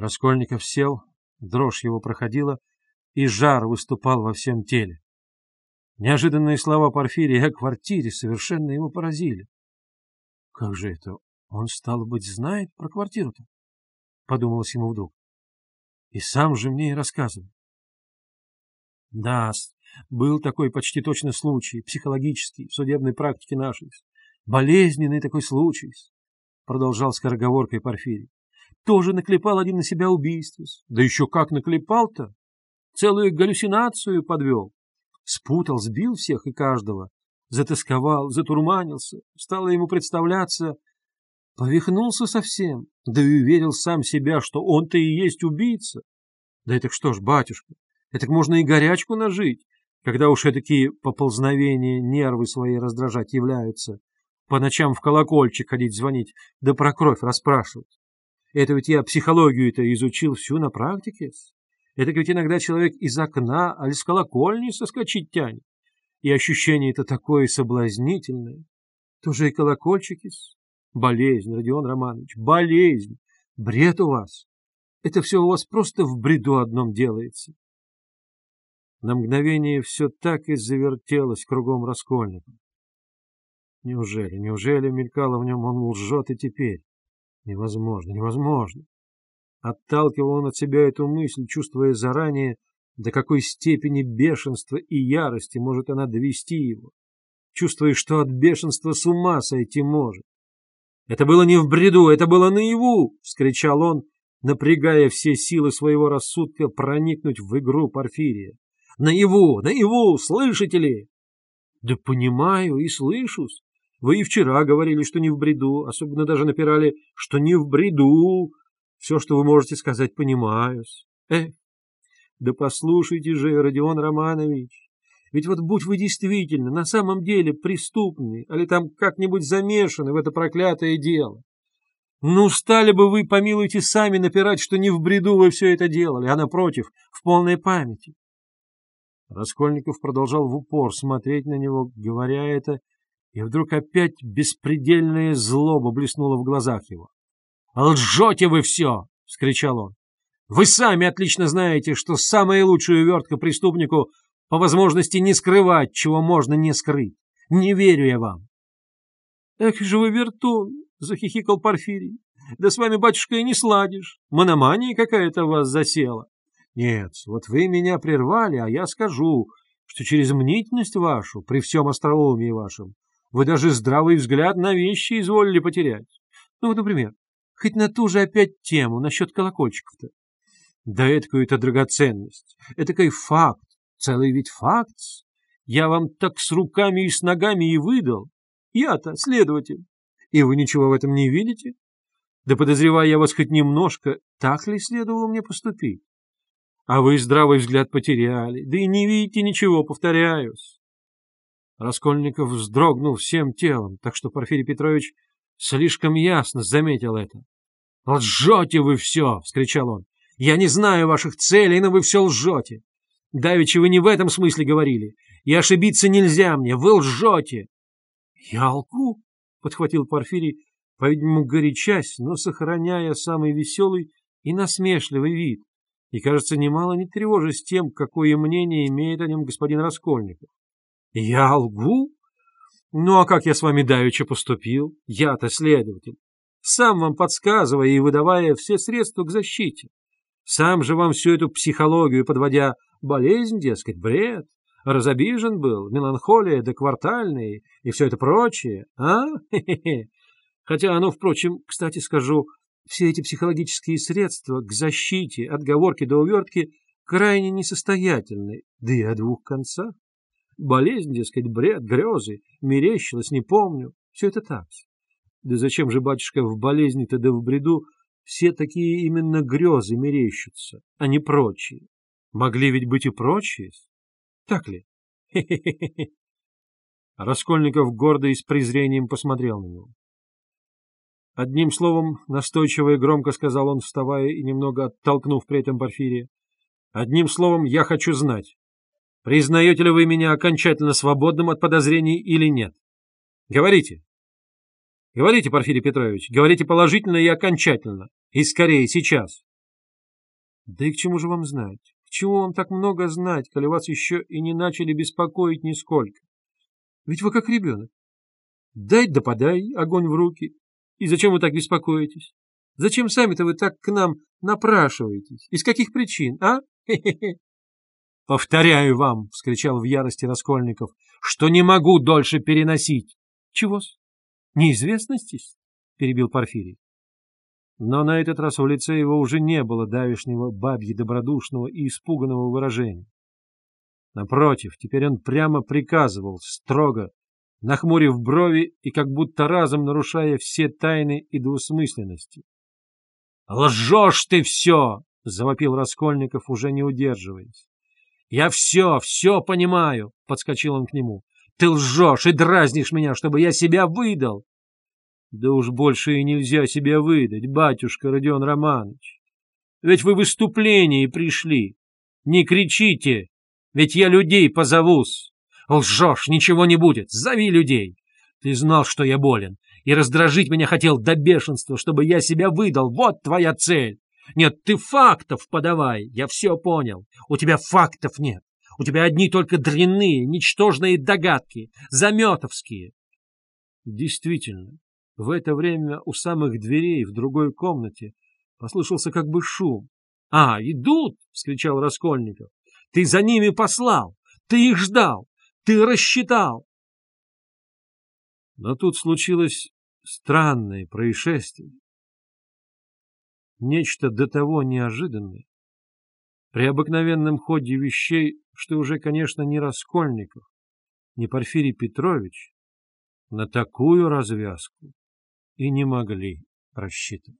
Раскольников сел, дрожь его проходила, и жар выступал во всем теле. Неожиданные слова Порфирия о квартире совершенно его поразили. Как же это? Он, стало быть, знает про квартиру-то? Подумалось ему вдруг. И сам же мне и рассказывал. Да, был такой почти точно случай, психологический, в судебной практике нашей. Болезненный такой случай, продолжал скороговоркой Порфирий. Тоже наклепал один на себя убийство. Да еще как наклепал-то! Целую галлюцинацию подвел. Спутал, сбил всех и каждого. Затасковал, затурманился. Стало ему представляться... Повихнулся совсем, да и уверил сам себя, что он-то и есть убийца. Да это что ж, батюшка, это можно и горячку нажить, когда уж такие поползновения нервы свои раздражать являются, по ночам в колокольчик ходить звонить, да про кровь расспрашивать. Это ведь я психологию-то изучил всю на практике. Это ведь иногда человек из окна, а с колокольни соскочить тянет. И ощущение-то такое соблазнительное. Тоже и колокольчики. Болезнь, Родион Романович, болезнь. Бред у вас. Это все у вас просто в бреду одном делается. На мгновение все так и завертелось кругом Раскольникова. Неужели, неужели мелькало в нем, он лжет и теперь? Невозможно, невозможно. Отталкивал он от себя эту мысль, чувствуя заранее, до какой степени бешенства и ярости может она довести его, чувствуя, что от бешенства с ума сойти может. «Это было не в бреду, это было наяву!» — вскричал он, напрягая все силы своего рассудка проникнуть в игру Порфирия. «Наяву! Наяву! Слышите ли?» «Да понимаю и слышусь. Вы и вчера говорили, что не в бреду, особенно даже напирали, что не в бреду. Все, что вы можете сказать, понимаю. Эх, да послушайте же, Родион Романович, ведь вот будь вы действительно на самом деле преступны, или там как-нибудь замешаны в это проклятое дело, ну, стали бы вы, помилуйте, сами напирать, что не в бреду вы все это делали, а напротив, в полной памяти. Раскольников продолжал в упор смотреть на него, говоря это, и вдруг опять беспредельная злоба блеснула в глазах его. «Лжете вы все!» — вскричал он. «Вы сами отлично знаете, что самая лучшая увертка преступнику по возможности не скрывать, чего можно не скрыть. Не верю я вам». «Эх же вы вертун!» — захихикал Порфирий. «Да с вами, батюшка, и не сладишь. Мономания какая-то вас засела». «Нет, вот вы меня прервали, а я скажу, что через мнительность вашу, при всем остроумии вашем, вы даже здравый взгляд на вещи изволили потерять. Ну вот, например, хоть на ту же опять тему насчет колокольчиков-то. Да это-то драгоценность, этакой факт, целый ведь факт. Я вам так с руками и с ногами и выдал. Я-то следователь. И вы ничего в этом не видите? Да подозревая я вас хоть немножко, так ли следовало мне поступить? А вы здравый взгляд потеряли, да и не видите ничего, повторяюсь. Раскольников вздрогнул всем телом, так что Порфирий Петрович слишком ясно заметил это. «Лжете вы все!» — вскричал он. «Я не знаю ваших целей, но вы все лжете. Давеча вы не в этом смысле говорили, и ошибиться нельзя мне, вы лжете!» «Я лгу?» — подхватил Порфирий, по-видимому, горячась, но сохраняя самый веселый и насмешливый вид, и, кажется, немало не тревожась тем, какое мнение имеет о нем господин Раскольников. Я лгу? Ну, а как я с вами давеча поступил? Я-то следователь. Сам вам подсказывая и выдавая все средства к защите. Сам же вам всю эту психологию подводя, болезнь, дескать, бред, разобижен был, меланхолия да квартальные и все это прочее, а? Хотя оно, впрочем, кстати скажу, все эти психологические средства к защите, отговорки до увертки крайне несостоятельны, да и о двух концах. Болезнь, дескать, бред, грезы, мерещилось, не помню. Все это так. Да зачем же, батюшка, в болезни-то да в бреду все такие именно грезы мерещатся, а не прочие? Могли ведь быть и прочие? Так ли? Хе-хе-хе. Раскольников гордо и с презрением посмотрел на него. Одним словом, настойчиво и громко сказал он, вставая и немного оттолкнув при этом Порфирия. Одним словом, я хочу знать, Признаете ли вы меня окончательно свободным от подозрений или нет? Говорите. Говорите, Порфирий Петрович, говорите положительно и окончательно. И скорее, сейчас. Да и к чему же вам знать? К чему вам так много знать, коли вас еще и не начали беспокоить нисколько? Ведь вы как ребенок. Дай да подай огонь в руки. И зачем вы так беспокоитесь? Зачем сами-то вы так к нам напрашиваетесь? Из каких причин, а? Хе-хе-хе. «Повторяю вам!» — вскричал в ярости Раскольников, — «что не могу дольше переносить!» «Чего-с? Неизвестностись?» — перебил Порфирий. Но на этот раз в лице его уже не было давешнего бабьи добродушного и испуганного выражения. Напротив, теперь он прямо приказывал, строго, нахмурив брови и как будто разом нарушая все тайны и двусмысленности. «Лжешь ты все!» — завопил Раскольников, уже не удерживаясь. «Я все, все понимаю!» — подскочил он к нему. «Ты лжешь и дразнишь меня, чтобы я себя выдал!» «Да уж больше и нельзя себя выдать, батюшка Родион Романович! Ведь вы в выступлении пришли! Не кричите, ведь я людей позовусь!» «Лжешь, ничего не будет, зови людей!» «Ты знал, что я болен, и раздражить меня хотел до бешенства, чтобы я себя выдал, вот твоя цель!» Нет, ты фактов подавай, я все понял. У тебя фактов нет. У тебя одни только дрянные, ничтожные догадки, заметовские. Действительно, в это время у самых дверей в другой комнате послышался как бы шум. — А, идут! — вскричал Раскольников. — Ты за ними послал! Ты их ждал! Ты рассчитал! Но тут случилось странное происшествие нечто до того неожиданное, при обыкновенном ходе вещей, что уже, конечно, не Раскольников, не Порфирий Петрович на такую развязку и не могли рассчитывать.